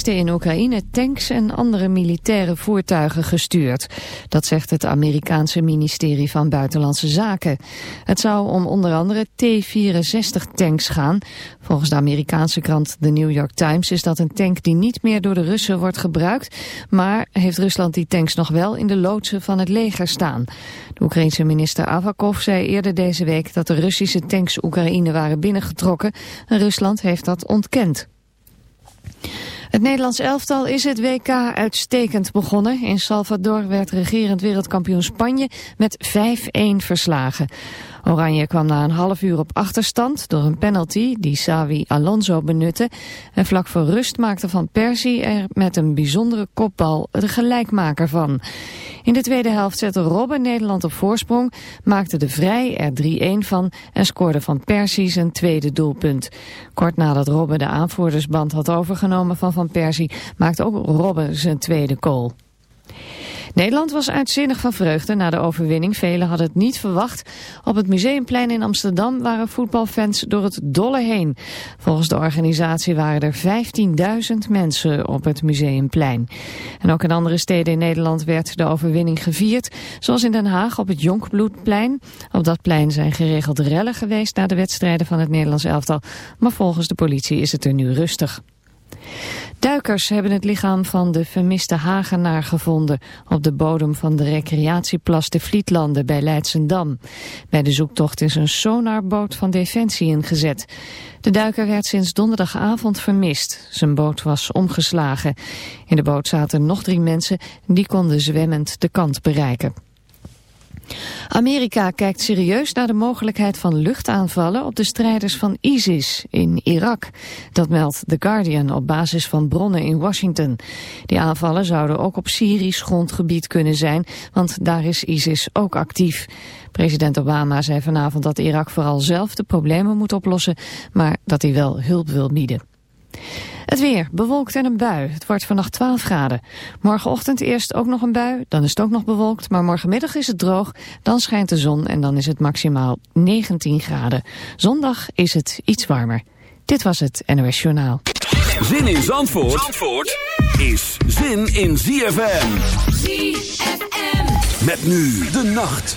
in Oekraïne tanks en andere militaire voertuigen gestuurd. Dat zegt het Amerikaanse ministerie van Buitenlandse Zaken. Het zou om onder andere T-64 tanks gaan. Volgens de Amerikaanse krant The New York Times is dat een tank die niet meer door de Russen wordt gebruikt. Maar heeft Rusland die tanks nog wel in de loodsen van het leger staan. De Oekraïense minister Avakov zei eerder deze week dat de Russische tanks Oekraïne waren binnengetrokken. En Rusland heeft dat ontkend. Het Nederlands elftal is het WK uitstekend begonnen. In Salvador werd regerend wereldkampioen Spanje met 5-1 verslagen. Oranje kwam na een half uur op achterstand door een penalty die Savi Alonso benutte. En vlak voor rust maakte Van Persie er met een bijzondere kopbal de gelijkmaker van. In de tweede helft zette Robben Nederland op voorsprong, maakte de Vrij er 3-1 van en scoorde Van Persie zijn tweede doelpunt. Kort nadat Robben de aanvoerdersband had overgenomen van Van Persie, maakte ook Robben zijn tweede goal. Nederland was uitzinnig van vreugde na de overwinning. Velen hadden het niet verwacht. Op het Museumplein in Amsterdam waren voetbalfans door het dolle heen. Volgens de organisatie waren er 15.000 mensen op het Museumplein. En ook in andere steden in Nederland werd de overwinning gevierd. Zoals in Den Haag op het Jonkbloedplein. Op dat plein zijn geregeld rellen geweest na de wedstrijden van het Nederlands elftal. Maar volgens de politie is het er nu rustig. Duikers hebben het lichaam van de vermiste Hagenaar gevonden op de bodem van de recreatieplas de Vlietlanden bij Leidsendam. Bij de zoektocht is een sonarboot van Defensie ingezet. De duiker werd sinds donderdagavond vermist. Zijn boot was omgeslagen. In de boot zaten nog drie mensen die konden zwemmend de kant bereiken. Amerika kijkt serieus naar de mogelijkheid van luchtaanvallen op de strijders van ISIS in Irak. Dat meldt The Guardian op basis van bronnen in Washington. Die aanvallen zouden ook op Syrisch grondgebied kunnen zijn, want daar is ISIS ook actief. President Obama zei vanavond dat Irak vooral zelf de problemen moet oplossen, maar dat hij wel hulp wil bieden. Het weer, bewolkt en een bui. Het wordt vannacht 12 graden. Morgenochtend eerst ook nog een bui, dan is het ook nog bewolkt. Maar morgenmiddag is het droog, dan schijnt de zon en dan is het maximaal 19 graden. Zondag is het iets warmer. Dit was het NOS Journaal. Zin in Zandvoort, Zandvoort is zin in ZFM. ZFM. Met nu de nacht.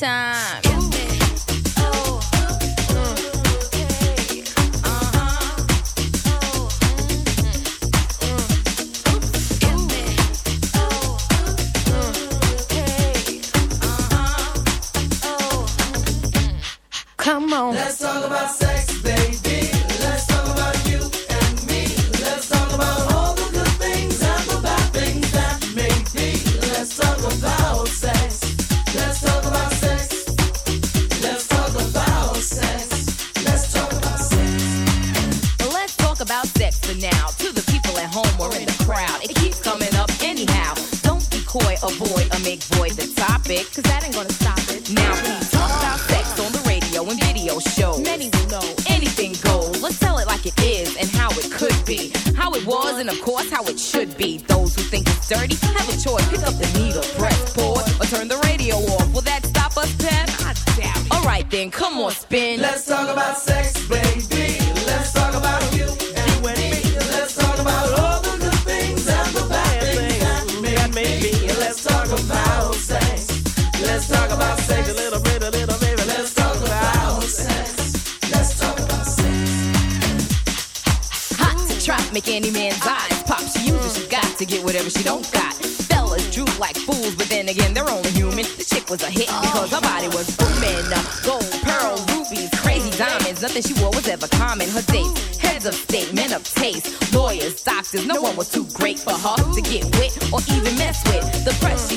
time. Sex. A little bit, a little baby. Let's talk about sex. Let's talk about sex. Hot to trap, make any man's eyes pop. She uses, she got to get whatever she don't got. Fellas droop like fools, but then again, they're only human. The chick was a hit because her body was booming. Gold, pearl, rubies, crazy diamonds. Nothing she wore was ever common. Her dates, heads of state, men of taste, lawyers, doctors. No one was too great for her to get with or even mess with. The press, she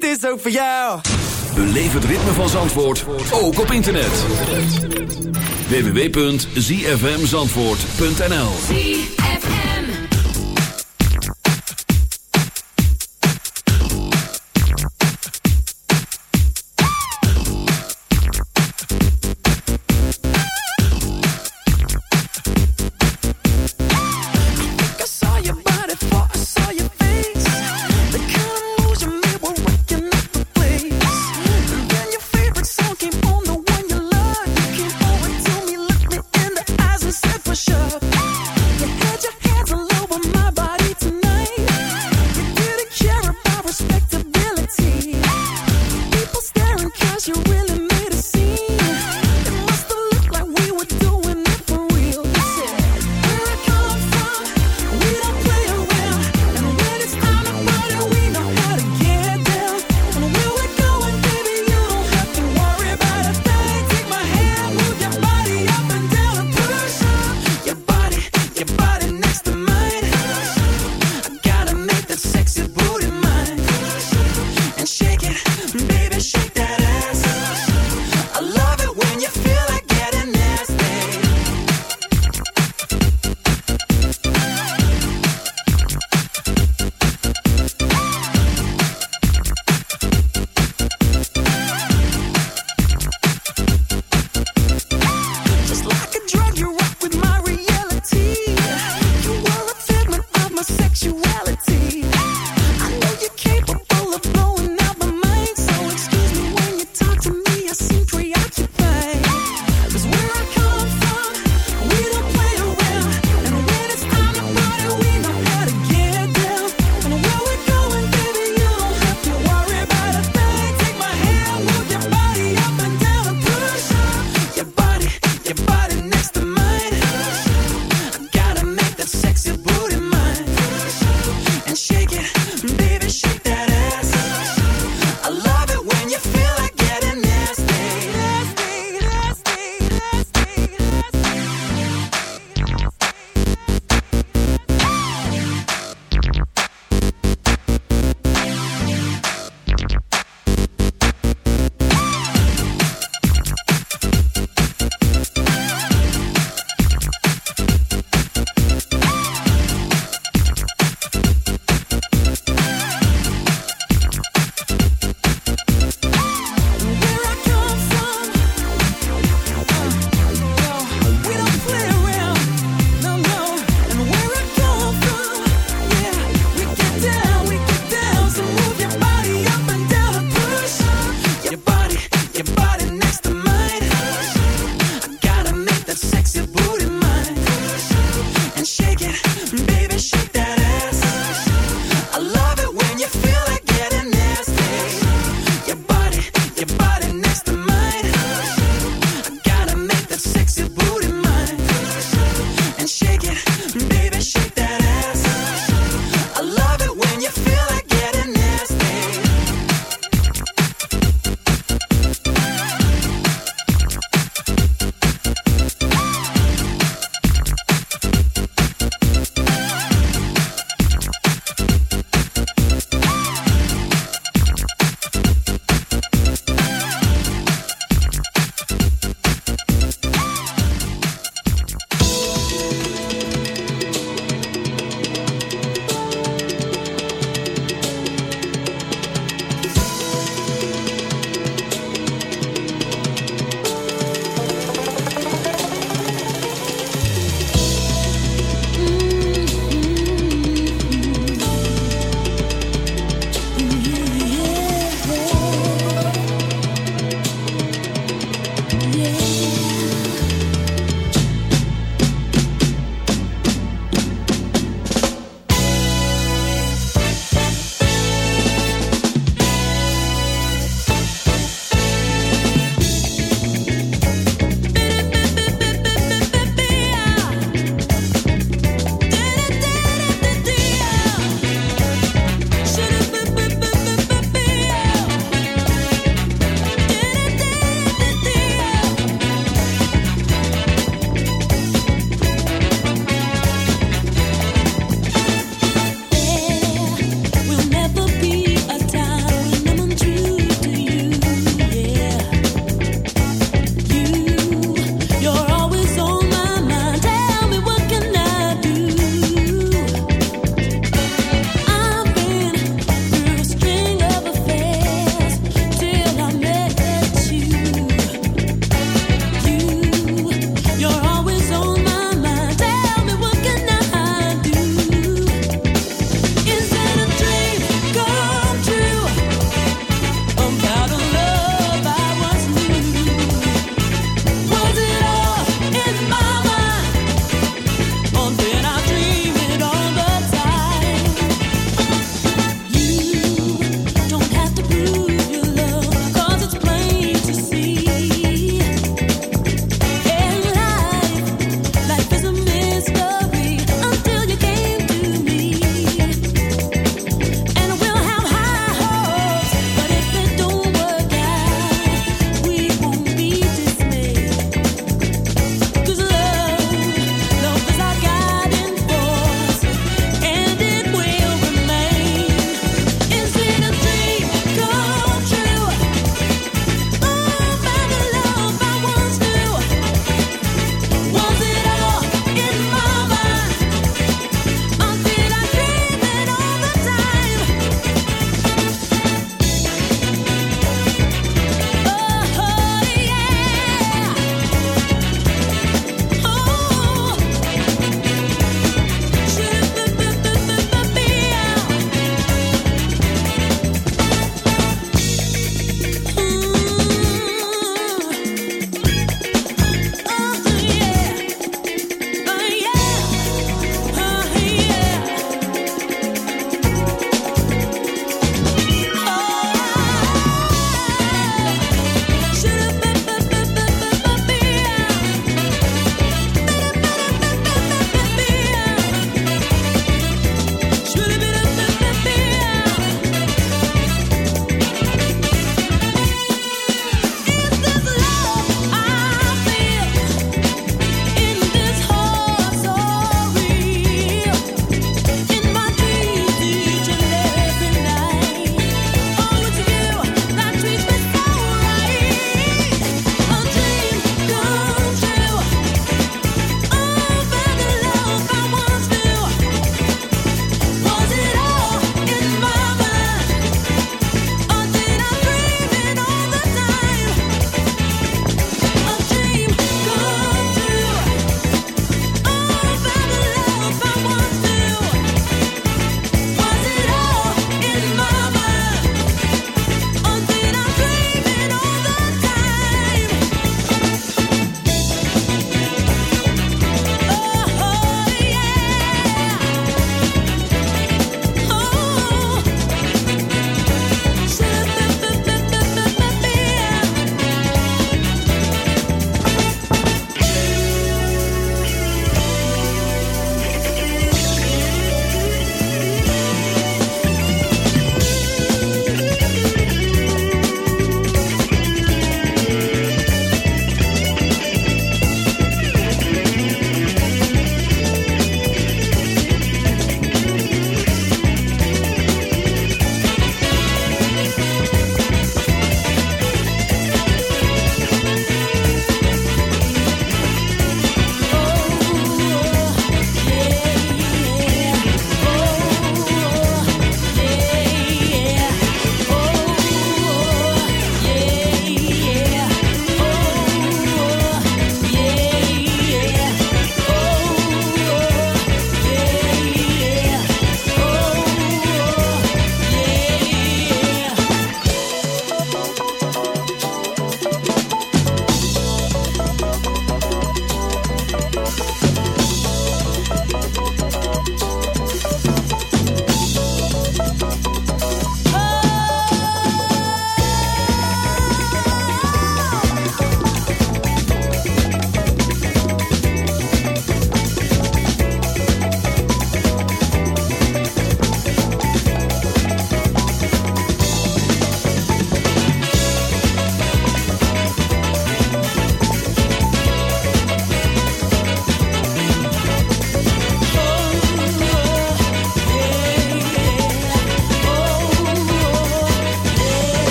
dit is ook voor jou. Beleef het ritme van Zandvoort, ook op internet. www.zfmzandvoort.nl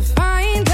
familiar scars.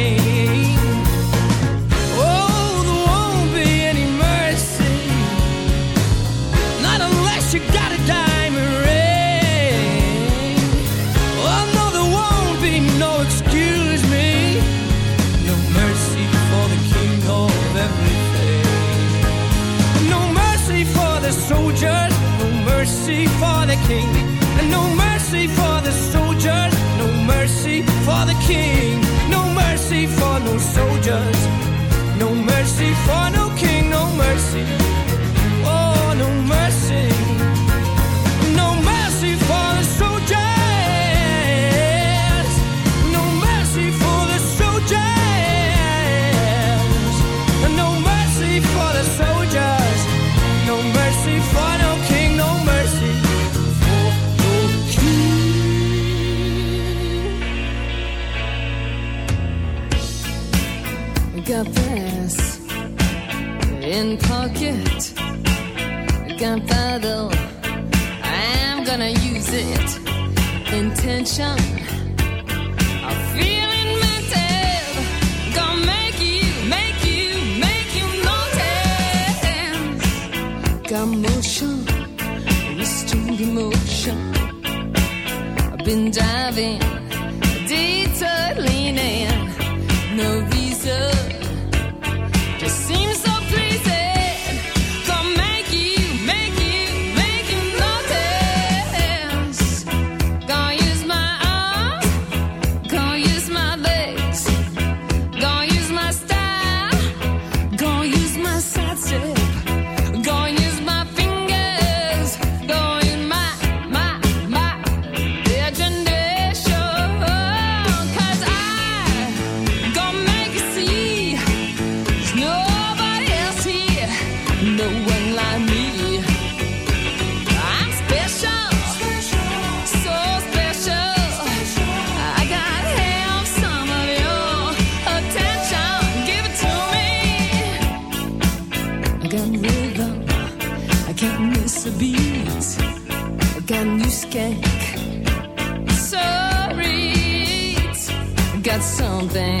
No mercy for the king. I'm gonna use it. Intention, feeling. Gonna make you, make you, make you notice. Got motion, emotion. I've been diving, something.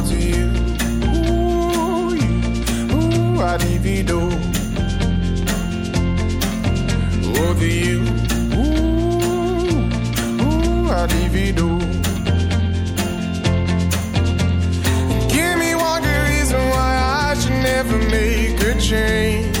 ooh, I divido. Over you, ooh, ooh, I divido. Give me one good reason why I should never make a change.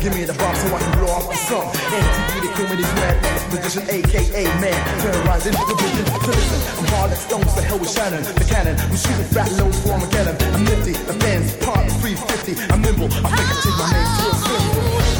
Give me the bomb so I can blow off the sun. MTV, they call me this mad magician, aka man. Terrorizing the vision. So listen, I'm hard stones, the hell with Shannon, the cannon. I'm shooting fat loads for Armageddon. I'm nifty, the fans part 350. I'm nimble, I think I take my name to a symbol.